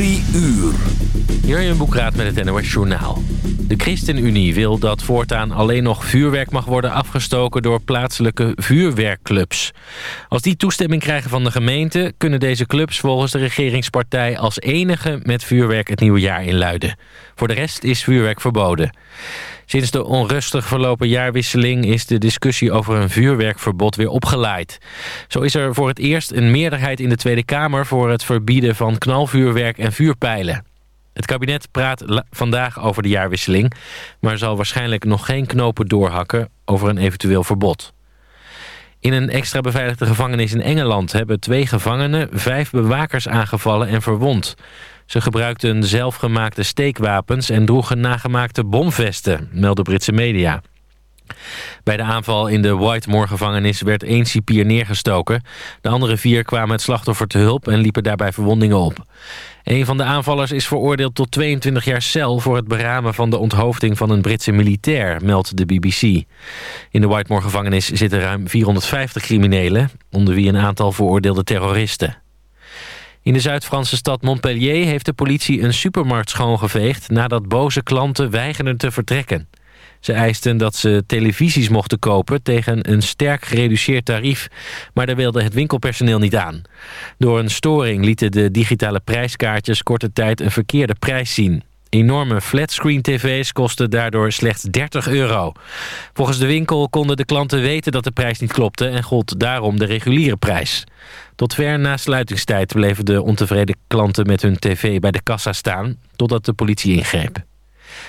Drie uur. Jurjen Boekraat met het NOS Journaal. De ChristenUnie wil dat voortaan alleen nog vuurwerk mag worden afgestoken door plaatselijke vuurwerkclubs. Als die toestemming krijgen van de gemeente... kunnen deze clubs volgens de regeringspartij als enige met vuurwerk het nieuwe jaar inluiden. Voor de rest is vuurwerk verboden. Sinds de onrustig verlopen jaarwisseling is de discussie over een vuurwerkverbod weer opgeleid. Zo is er voor het eerst een meerderheid in de Tweede Kamer voor het verbieden van knalvuurwerk en vuurpijlen. Het kabinet praat vandaag over de jaarwisseling... maar zal waarschijnlijk nog geen knopen doorhakken over een eventueel verbod. In een extra beveiligde gevangenis in Engeland... hebben twee gevangenen vijf bewakers aangevallen en verwond. Ze gebruikten zelfgemaakte steekwapens... en droegen nagemaakte bomvesten, melden Britse media. Bij de aanval in de Whitemore-gevangenis werd één cipier neergestoken. De andere vier kwamen het slachtoffer te hulp en liepen daarbij verwondingen op. Een van de aanvallers is veroordeeld tot 22 jaar cel... voor het beramen van de onthoofding van een Britse militair, meldt de BBC. In de Whitemore-gevangenis zitten ruim 450 criminelen... onder wie een aantal veroordeelde terroristen. In de Zuid-Franse stad Montpellier heeft de politie een supermarkt schoongeveegd... nadat boze klanten weigerden te vertrekken. Ze eisten dat ze televisies mochten kopen tegen een sterk gereduceerd tarief, maar daar wilde het winkelpersoneel niet aan. Door een storing lieten de digitale prijskaartjes korte tijd een verkeerde prijs zien. Enorme flatscreen tv's kosten daardoor slechts 30 euro. Volgens de winkel konden de klanten weten dat de prijs niet klopte... en gold daarom de reguliere prijs. Tot ver na sluitingstijd bleven de ontevreden klanten met hun tv bij de kassa staan... totdat de politie ingreep.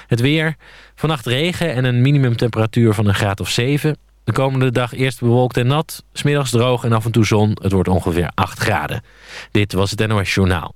Het weer, vannacht regen en een minimumtemperatuur van een graad of 7. De komende dag eerst bewolkt en nat, smiddags droog en af en toe zon. Het wordt ongeveer 8 graden. Dit was het NOS Journaal.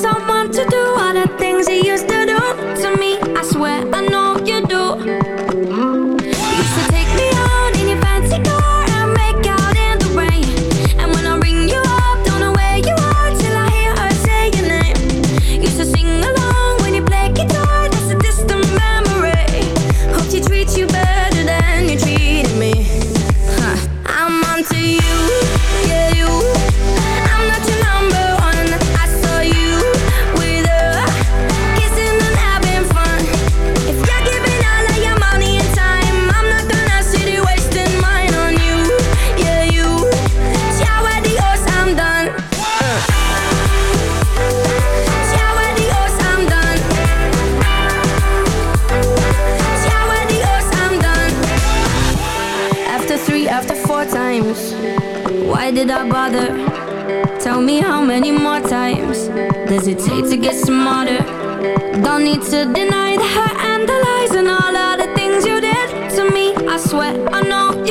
I know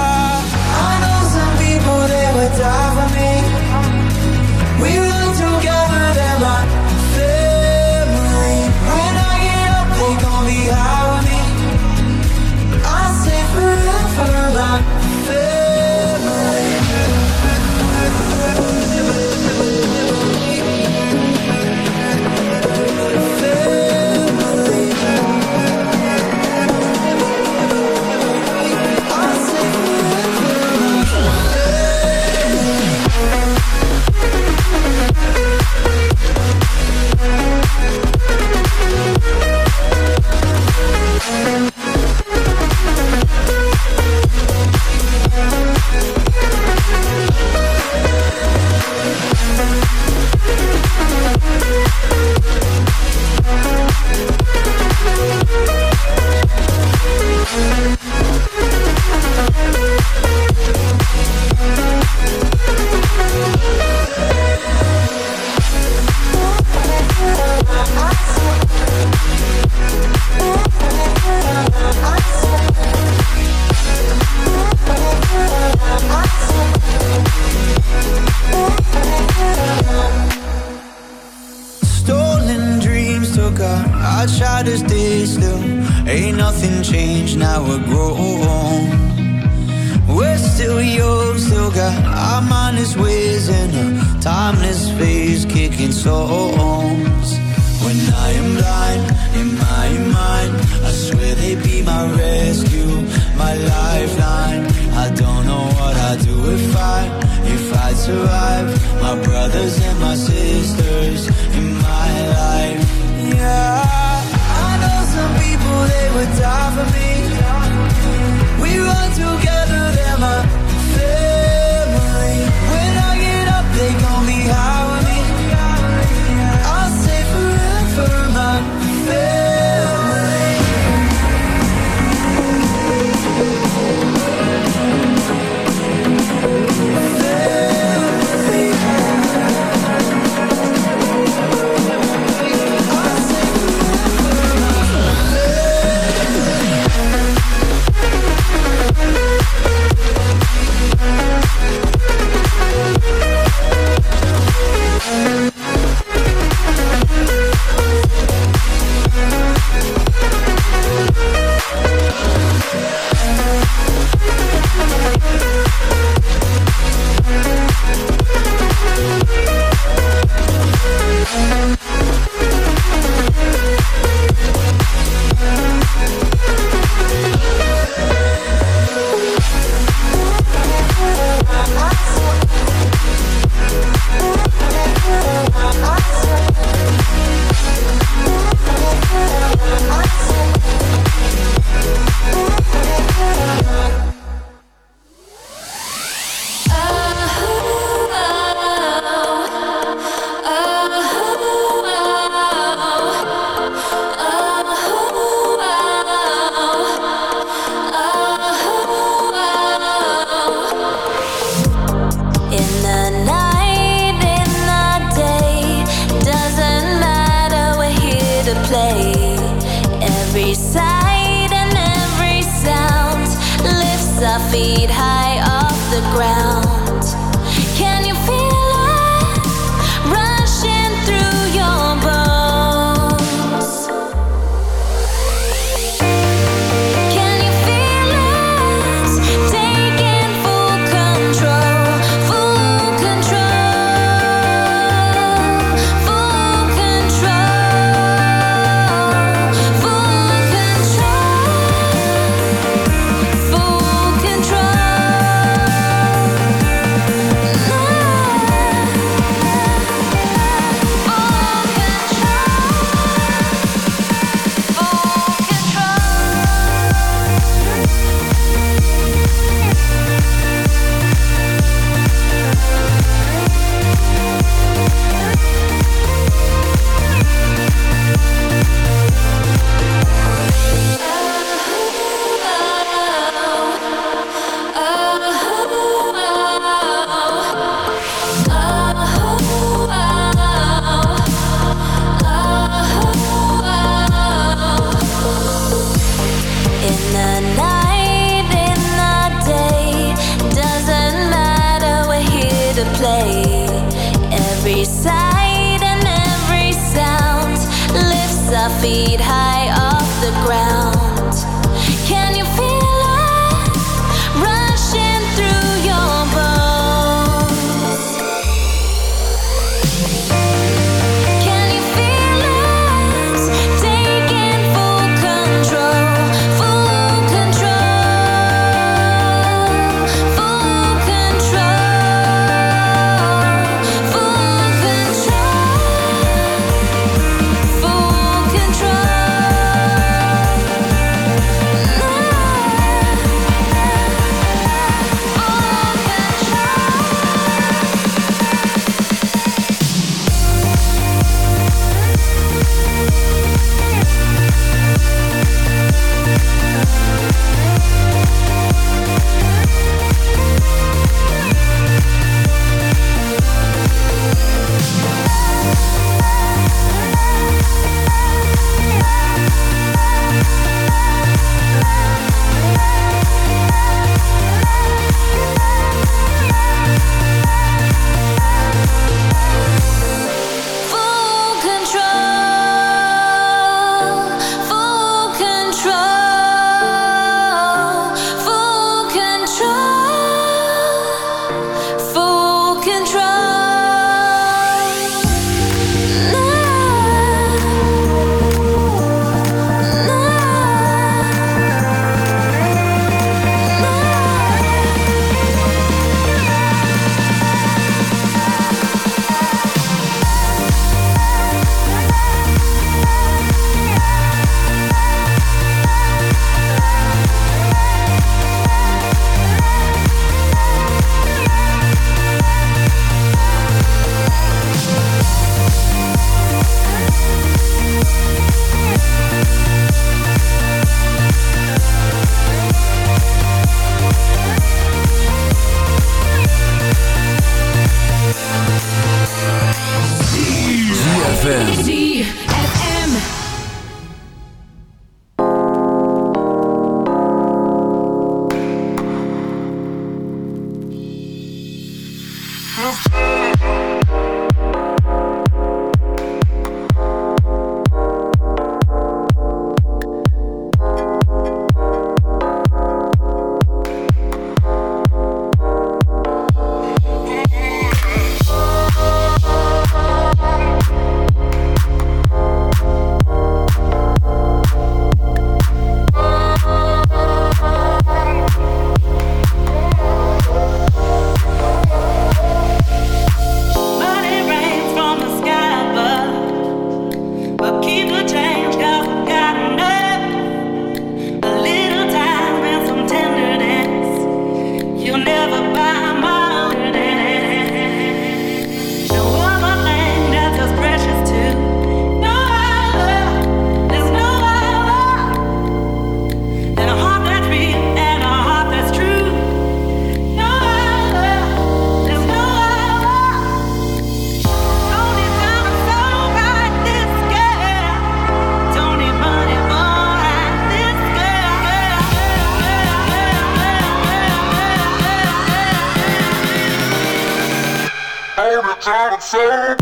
say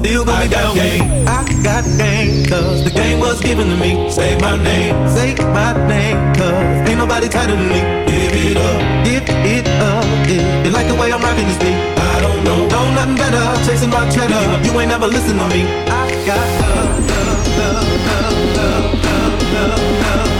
still gonna I be down game. with me. I got game, cause the game was given to me. Say my name, say my name, cause ain't nobody tighter than me. Give it up, give it up. Yeah. You like the way I'm rocking this beat? I don't know, know nothing better. Chasing my cheddar, you ain't never listen to me. I got love, love, love, love, love, love, love,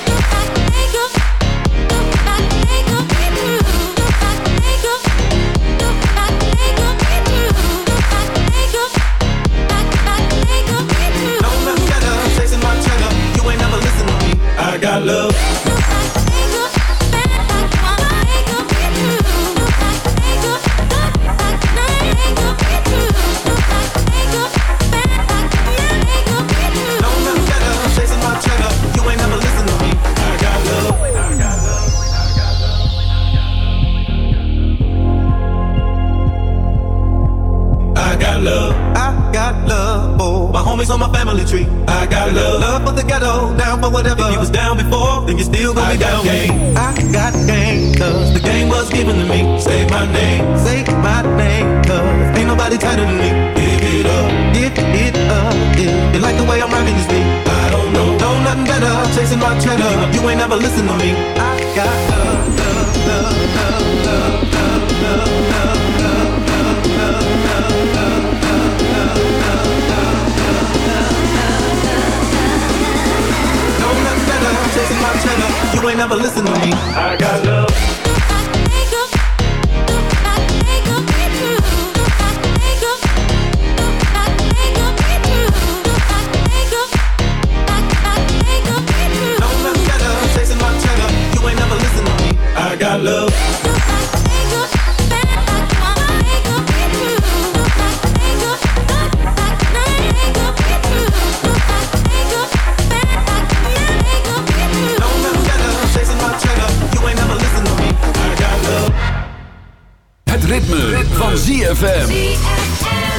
Then you still gonna I be down. Game. I got game, cause the game was given to me. Say my name, say my name, cause ain't nobody tighter than me. Give it up, give it up. Yeah. You like the way I'm rocking this beat? I don't know, know nothing better. Chasing my cheddar, you ain't never listen to me. I got love, Ain't never listen to me. I got love. ritme, van ZFM.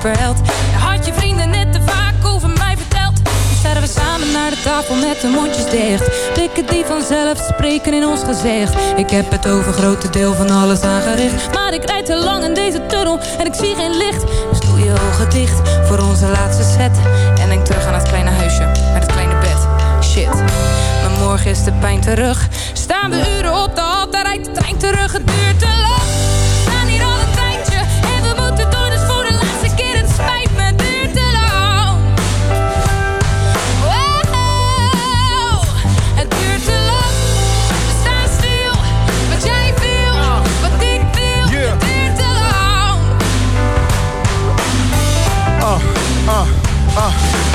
Superheld. Had je vrienden net te vaak over mij verteld. Nu sterven we samen naar de tafel met de mondjes dicht. Blikken die vanzelf spreken in ons gezicht. Ik heb het over grote deel van alles aangericht. Maar ik rijd te lang in deze tunnel en ik zie geen licht. Dus doe je ogen dicht voor onze laatste set. En denk terug aan het kleine huisje met het kleine bed. Shit, maar morgen is de pijn terug. Staan we uren op de hal, daar rijdt de trein terug. Het duurt te lang.